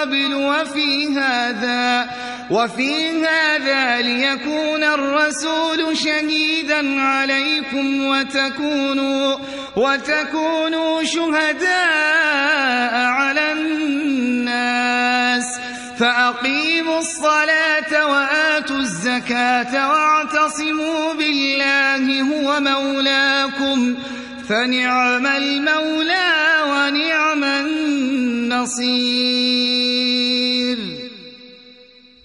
قبل وفي هذا وفي هذا ليكون الرسول شهيدا عليكم وتكونوا وتكونوا شهداء على الناس. فأقيموا الصلاة وآتوا الزكاة واعتصموا بالله هو مولاكم. فنعم المولى ونعم النصير